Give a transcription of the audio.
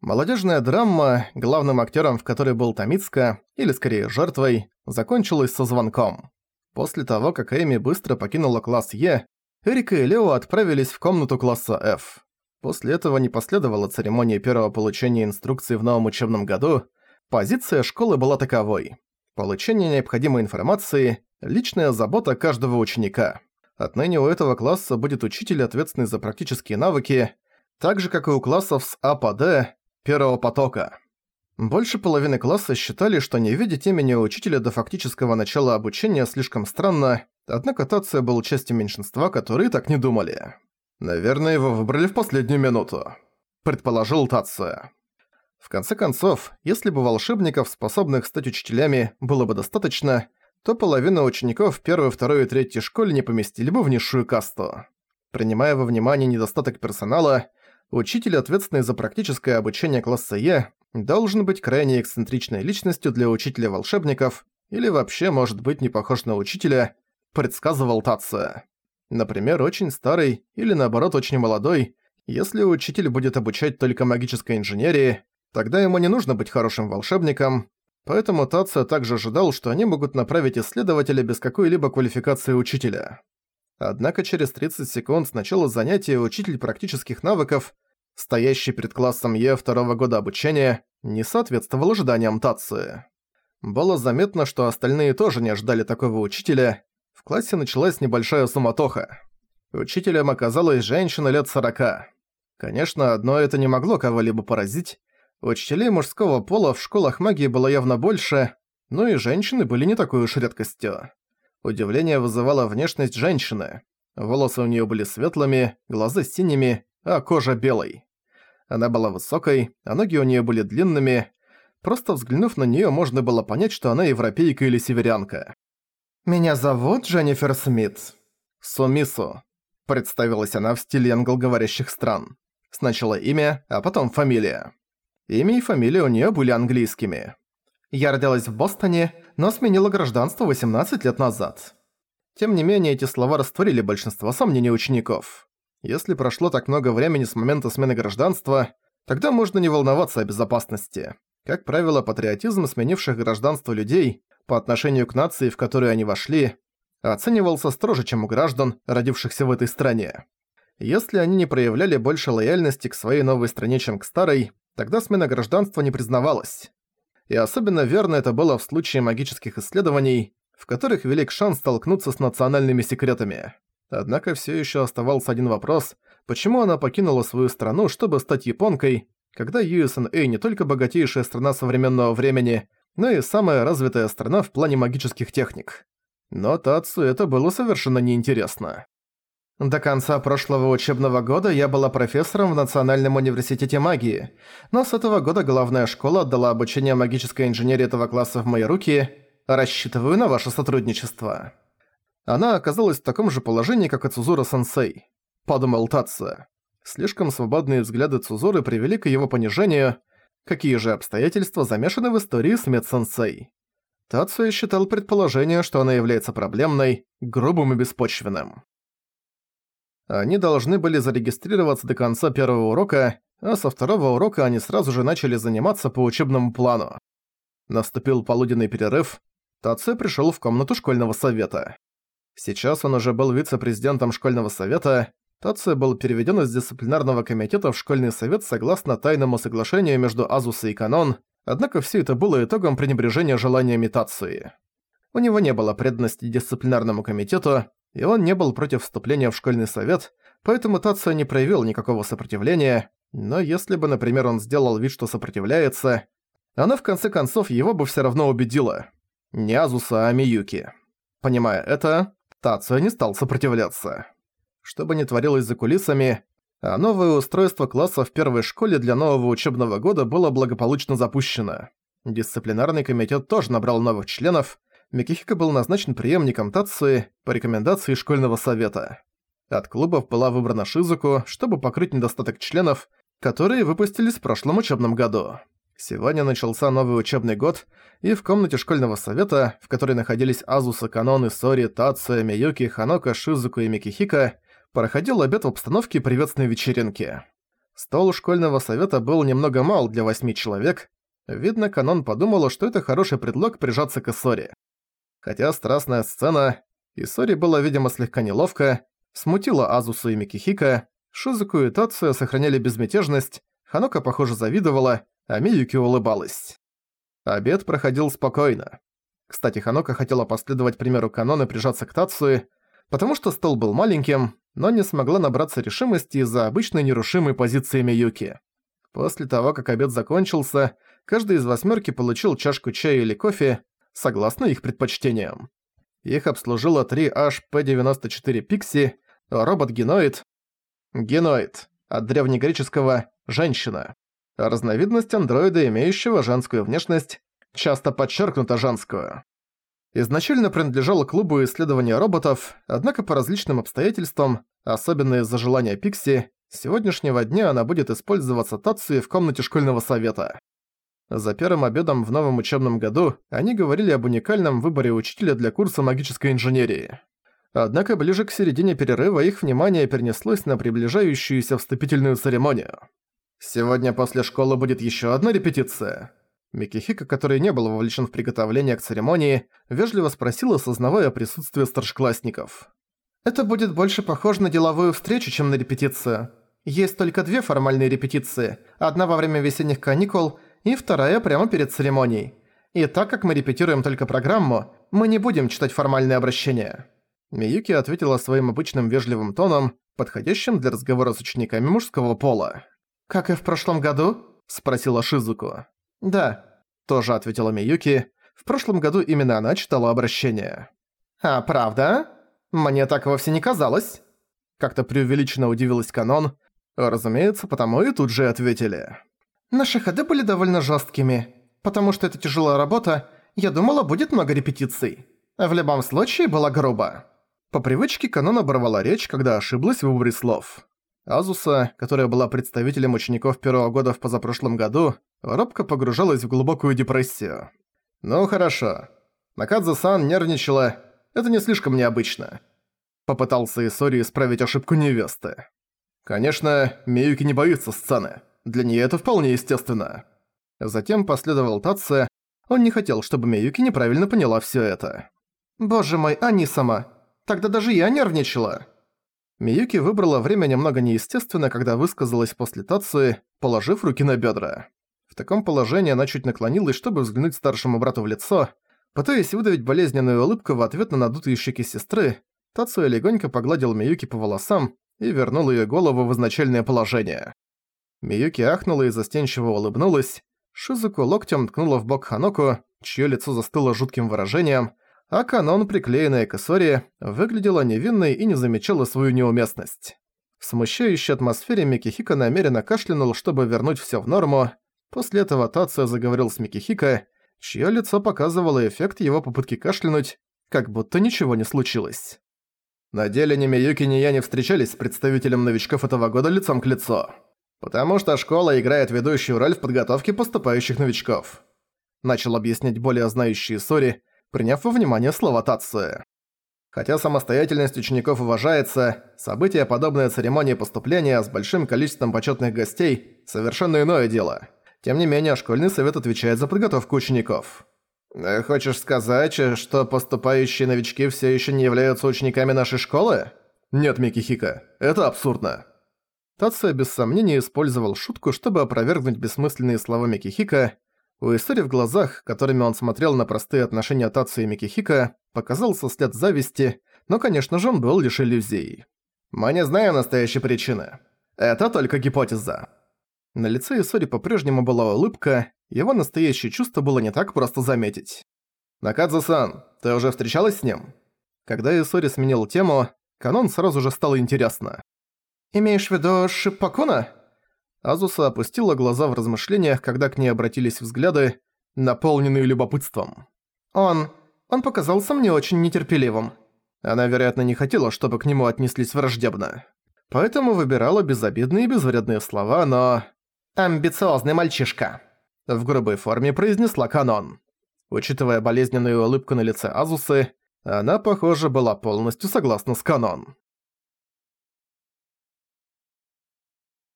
Молодежная драма, главным актером в которой был Томицка, или скорее жертвой, закончилась со звонком. После того, как Эми быстро покинула класс Е, Эрика и Лео отправились в комнату класса F. После этого не последовала церемония первого получения инструкции в новом учебном году. Позиция школы была таковой. Получение необходимой информации – личная забота каждого ученика. Отныне у этого класса будет учитель, ответственный за практические навыки, так же, как и у классов с А по Д первого потока. Больше половины класса считали, что не видеть имени учителя до фактического начала обучения слишком странно, однако Тация был частью меньшинства, которые так не думали. «Наверное, его выбрали в последнюю минуту», – предположил Тация. В конце концов, если бы волшебников, способных стать учителями, было бы достаточно, то половина учеников первой, второй и третьей школе не поместили бы в низшую касту. Принимая во внимание недостаток персонала, учитель, ответственный за практическое обучение класса Е, должен быть крайне эксцентричной личностью для учителя волшебников или вообще может быть не похож на учителя, предсказывал Тация. Например, очень старый или наоборот очень молодой, если учитель будет обучать только магической инженерии, тогда ему не нужно быть хорошим волшебником, поэтому Тация также ожидал, что они могут направить исследователя без какой-либо квалификации учителя. Однако через 30 секунд с начала занятия учитель практических навыков, стоящий перед классом Е второго года обучения, не соответствовал ожиданиям Тации. Было заметно, что остальные тоже не ожидали такого учителя. В классе началась небольшая суматоха. Учителем оказалась женщина лет сорока. Конечно, одно это не могло кого-либо поразить. Учителей мужского пола в школах магии было явно больше, но и женщины были не такой уж редкостью. Удивление вызывала внешность женщины. Волосы у нее были светлыми, глаза синими, а кожа белой. Она была высокой, а ноги у нее были длинными. Просто взглянув на нее, можно было понять, что она европейка или северянка. «Меня зовут Дженнифер Смит». «Сумису», — представилась она в стиле англоговорящих стран. Сначала имя, а потом фамилия. Имя и фамилия у нее были английскими. Я родилась в Бостоне, но сменила гражданство 18 лет назад. Тем не менее, эти слова растворили большинство сомнений учеников. Если прошло так много времени с момента смены гражданства, тогда можно не волноваться о безопасности. Как правило, патриотизм сменивших гражданство людей по отношению к нации, в которую они вошли, оценивался строже, чем у граждан, родившихся в этой стране. Если они не проявляли больше лояльности к своей новой стране, чем к старой, тогда смена гражданства не признавалась и особенно верно это было в случае магических исследований, в которых велик шанс столкнуться с национальными секретами. Однако все еще оставался один вопрос, почему она покинула свою страну, чтобы стать японкой, когда USNA не только богатейшая страна современного времени, но и самая развитая страна в плане магических техник. Но Тацу это было совершенно неинтересно. До конца прошлого учебного года я была профессором в Национальном университете магии, но с этого года главная школа отдала обучение магической инженерии этого класса в мои руки. Рассчитываю на ваше сотрудничество. Она оказалась в таком же положении, как и Цузура-сенсей. Подумал Татсо. Слишком свободные взгляды Цузуры привели к его понижению. Какие же обстоятельства замешаны в истории с Мед-сенсей? Тацуя считал предположение, что она является проблемной, грубым и беспочвенным. Они должны были зарегистрироваться до конца первого урока, а со второго урока они сразу же начали заниматься по учебному плану. Наступил полуденный перерыв. Таце пришёл в комнату школьного совета. Сейчас он уже был вице-президентом школьного совета. Таце был переведен из дисциплинарного комитета в школьный совет согласно тайному соглашению между Азуса и Канон, однако все это было итогом пренебрежения желаниями Тации. У него не было преданности дисциплинарному комитету, и он не был против вступления в школьный совет, поэтому Тацио не проявил никакого сопротивления, но если бы, например, он сделал вид, что сопротивляется, она в конце концов его бы всё равно убедила. Не Азуса, а Миюки. Понимая это, Тацио не стал сопротивляться. Что бы ни творилось за кулисами, а новое устройство класса в первой школе для нового учебного года было благополучно запущено. Дисциплинарный комитет тоже набрал новых членов, Микихико был назначен преемником Тацуи по рекомендации школьного совета. От клубов была выбрана Шизуку, чтобы покрыть недостаток членов, которые выпустились в прошлом учебном году. Сегодня начался новый учебный год, и в комнате школьного совета, в которой находились Азуса, Каноны, Сори, Тацуя, Миюки, Ханока, Шизуку и Микихика, проходил обед в обстановке приветственной вечеринки. Стол школьного совета был немного мал для восьми человек. Видно, Канон подумала, что это хороший предлог прижаться к Исори. Хотя страстная сцена, Исори была, видимо, слегка неловко, смутила Азусу и Микихика, Шизуку и Тацуя сохраняли безмятежность, Ханока, похоже, завидовала, а Миюки улыбалась. Обед проходил спокойно. Кстати, Ханока хотела последовать примеру Канона и прижаться к Тацуе, потому что стол был маленьким, но не смогла набраться решимости из-за обычной нерушимой позиции Миюки. После того, как обед закончился, каждый из восьмерки получил чашку чая или кофе, согласно их предпочтениям. Их обслужило 3 HP94 Пикси, робот-геноид. Геноид, от древнегреческого «женщина». Разновидность андроида, имеющего женскую внешность, часто подчеркнуто женскую изначально принадлежала клубу исследования роботов, однако по различным обстоятельствам, особенно из-за желания Пикси, с сегодняшнего дня она будет использоваться Тацуей в комнате школьного совета. За первым обедом в новом учебном году они говорили об уникальном выборе учителя для курса магической инженерии. Однако ближе к середине перерыва их внимание перенеслось на приближающуюся вступительную церемонию. Сегодня после школы будет еще одна репетиция. Микихика, который не был вовлечен в приготовление к церемонии, вежливо спросил, осознавая присутствие старшеклассников. «Это будет больше похоже на деловую встречу, чем на репетицию. Есть только две формальные репетиции, одна во время весенних каникул и вторая прямо перед церемонией. И так как мы репетируем только программу, мы не будем читать формальные обращения». Миюки ответила своим обычным вежливым тоном, подходящим для разговора с учениками мужского пола. «Как и в прошлом году?» – спросила Шизуку. «Да», – тоже ответила Миюки. В прошлом году именно она читала обращение. «А, правда? Мне так вовсе не казалось». Как-то преувеличенно удивилась Канон. Разумеется, потому и тут же ответили. «Наши ходы были довольно жесткими. Потому что это тяжелая работа, я думала, будет много репетиций. В любом случае, было грубо». По привычке Канон оборвала речь, когда ошиблась в выборе слов. Азуса, которая была представителем учеников первого года в позапрошлом году, робко погружалась в глубокую депрессию. «Ну хорошо. Накадзе-сан нервничала. Это не слишком необычно». Попытался Исори исправить ошибку невесты. Конечно, Миюки не боится сцены. Для нее это вполне естественно. Затем последовал Татце. Он не хотел, чтобы Миюки неправильно поняла все это. «Боже мой, Ани сама. Тогда даже я нервничала». Миюки выбрала время немного неестественно, когда высказалась после Тацуи, положив руки на бедра. В таком положении она чуть наклонилась, чтобы взглянуть старшему брату в лицо, пытаясь выдавить болезненную улыбку в ответ на надутые щеки сестры, Тацуя легонько погладил Миюки по волосам и вернул ее голову в изначальное положение. Миюки ахнула и застенчиво улыбнулась, Шизуку локтем ткнула в бок Ханоку, чье лицо застыло жутким выражением, а канон, приклеенная к Исори, выглядела невинной и не замечала свою неуместность. В смущающей атмосфере Микихика намеренно кашлянул, чтобы вернуть всё в норму. После этого Тация заговорил с Микихика, чье лицо показывало эффект его попытки кашлянуть, как будто ничего не случилось. На деле ни Миюки, ни я не встречались с представителем новичков этого года лицом к лицу. Потому что школа играет ведущую роль в подготовке поступающих новичков. Начал объяснять более знающий Сори, приняв во внимание слова Татсуэ. Хотя самостоятельность учеников уважается, события, подобные церемонии поступления с большим количеством почетных гостей – совершенно иное дело. Тем не менее, школьный совет отвечает за подготовку учеников. Э, «Хочешь сказать, что поступающие новички все еще не являются учениками нашей школы?» «Нет, Микихика, это абсурдно». Тация без сомнения использовал шутку, чтобы опровергнуть бессмысленные слова Микихика, у Исори в глазах, которыми он смотрел на простые отношения Тацу и Микихика, показался след зависти, но, конечно же, он был лишь иллюзией. «Мы не знаем настоящей причины. Это только гипотеза». На лице Исори по-прежнему была улыбка, его настоящее чувство было не так просто заметить. «Накадзе-сан, ты уже встречалась с ним?» Когда Исори сменил тему, канон сразу же стало интересно. «Имеешь в виду Шиппакуна?» Азуса опустила глаза в размышлениях, когда к ней обратились взгляды, наполненные любопытством. «Он... он показался мне очень нетерпеливым». Она, вероятно, не хотела, чтобы к нему отнеслись враждебно. Поэтому выбирала безобидные и безвредные слова, но... «Амбициозный мальчишка», — в грубой форме произнесла Канон. Учитывая болезненную улыбку на лице Азусы, она, похоже, была полностью согласна с Канон.